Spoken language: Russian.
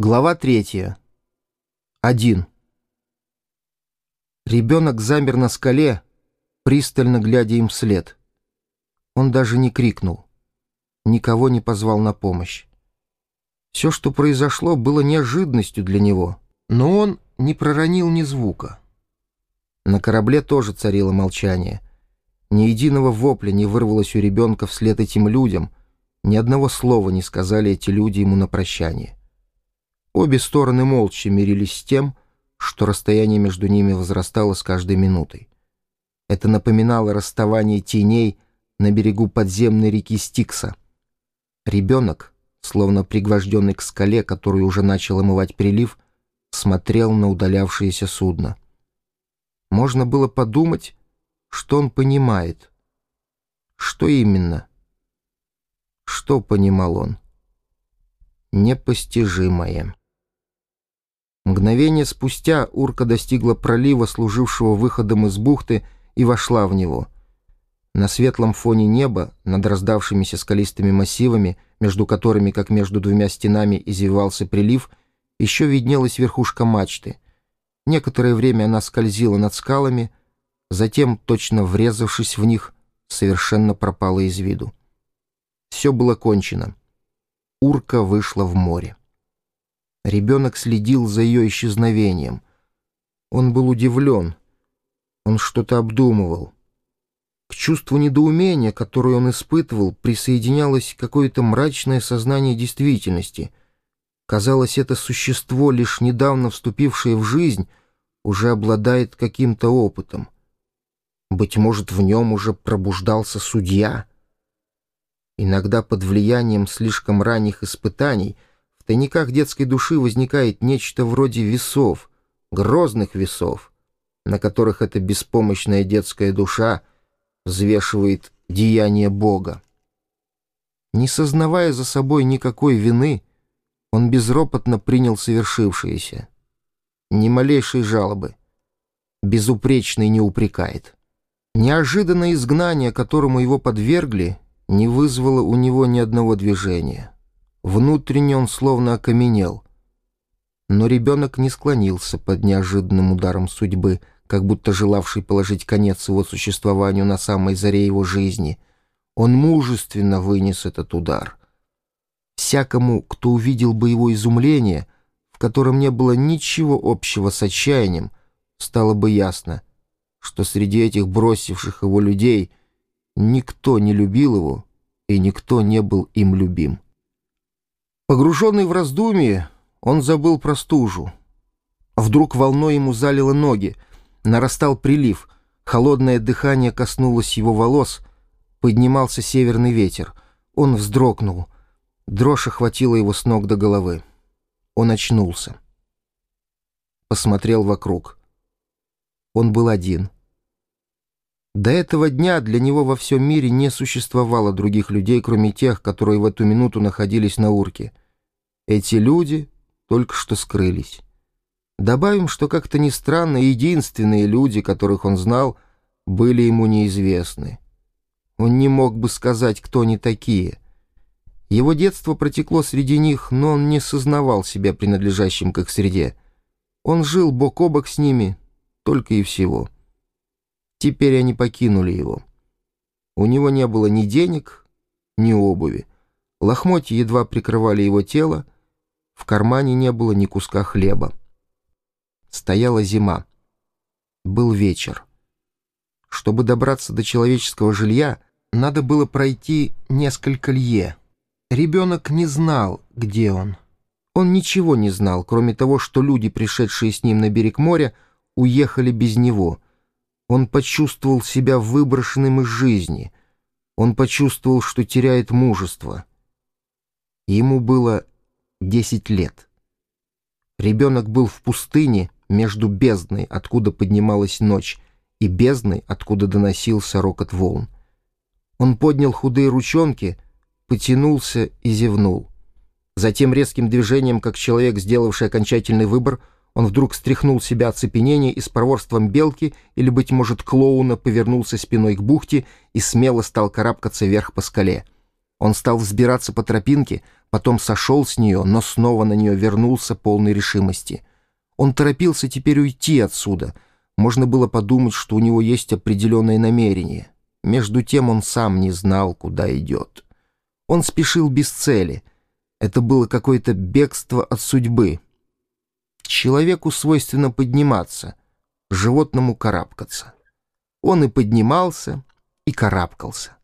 Глава третья. Один. Ребенок замер на скале, пристально глядя им вслед. Он даже не крикнул, никого не позвал на помощь. Все, что произошло, было неожиданностью для него, но он не проронил ни звука. На корабле тоже царило молчание. Ни единого вопля не вырвалось у ребенка вслед этим людям, ни одного слова не сказали эти люди ему на прощание. Обе стороны молча мирились с тем, что расстояние между ними возрастало с каждой минутой. Это напоминало расставание теней на берегу подземной реки Стикса. Ребенок, словно пригвожденный к скале, которую уже начал омывать прилив, смотрел на удалявшееся судно. Можно было подумать, что он понимает. Что именно? Что понимал он? Непостижимое. Мгновение спустя урка достигла пролива, служившего выходом из бухты, и вошла в него. На светлом фоне неба, над раздавшимися скалистыми массивами, между которыми, как между двумя стенами, извивался прилив, еще виднелась верхушка мачты. Некоторое время она скользила над скалами, затем, точно врезавшись в них, совершенно пропала из виду. Все было кончено. Урка вышла в море. Ребенок следил за ее исчезновением. Он был удивлен. Он что-то обдумывал. К чувству недоумения, которое он испытывал, присоединялось какое-то мрачное сознание действительности. Казалось, это существо, лишь недавно вступившее в жизнь, уже обладает каким-то опытом. Быть может, в нем уже пробуждался судья? Иногда под влиянием слишком ранних испытаний — тайниках детской души возникает нечто вроде весов, грозных весов, на которых эта беспомощная детская душа взвешивает деяние Бога. Не сознавая за собой никакой вины, он безропотно принял совершившееся. Ни малейшей жалобы. Безупречный не упрекает. Неожиданное изгнание, которому его подвергли, не вызвало у него ни одного движения. Внутренне он словно окаменел. Но ребенок не склонился под неожиданным ударом судьбы, как будто желавший положить конец его существованию на самой заре его жизни. Он мужественно вынес этот удар. Всякому, кто увидел бы его изумление, в котором не было ничего общего с отчаянием, стало бы ясно, что среди этих бросивших его людей никто не любил его и никто не был им любим. Погруженный в раздумье, он забыл про стужу. Вдруг волной ему залило ноги, нарастал прилив, холодное дыхание коснулось его волос, поднимался северный ветер. Он вздрогнул. Дрожь охватила его с ног до головы. Он очнулся. Посмотрел вокруг. Он был один. До этого дня для него во всем мире не существовало других людей, кроме тех, которые в эту минуту находились на урке. Эти люди только что скрылись. Добавим, что как-то ни странно, единственные люди, которых он знал, были ему неизвестны. Он не мог бы сказать, кто они такие. Его детство протекло среди них, но он не сознавал себя принадлежащим к их среде. Он жил бок о бок с ними, только и всего. Теперь они покинули его. У него не было ни денег, ни обуви. Лохмотья едва прикрывали его тело, в кармане не было ни куска хлеба. Стояла зима. Был вечер. Чтобы добраться до человеческого жилья, надо было пройти несколько лье. Ребенок не знал, где он. Он ничего не знал, кроме того, что люди, пришедшие с ним на берег моря, уехали без него. Он почувствовал себя выброшенным из жизни. Он почувствовал, что теряет мужество. Ему было десять лет. Ребенок был в пустыне между бездной, откуда поднималась ночь, и бездной, откуда доносился рокот волн. Он поднял худые ручонки, потянулся и зевнул. Затем резким движением, как человек, сделавший окончательный выбор, он вдруг стряхнул себя оцепенение и с проворством белки или, быть может, клоуна повернулся спиной к бухте и смело стал карабкаться вверх по скале. Он стал взбираться по тропинке, потом сошел с нее, но снова на нее вернулся полной решимости. Он торопился теперь уйти отсюда. Можно было подумать, что у него есть определенное намерение. Между тем он сам не знал, куда идет. Он спешил без цели. Это было какое-то бегство от судьбы. Человеку свойственно подниматься, животному карабкаться. Он и поднимался, и карабкался.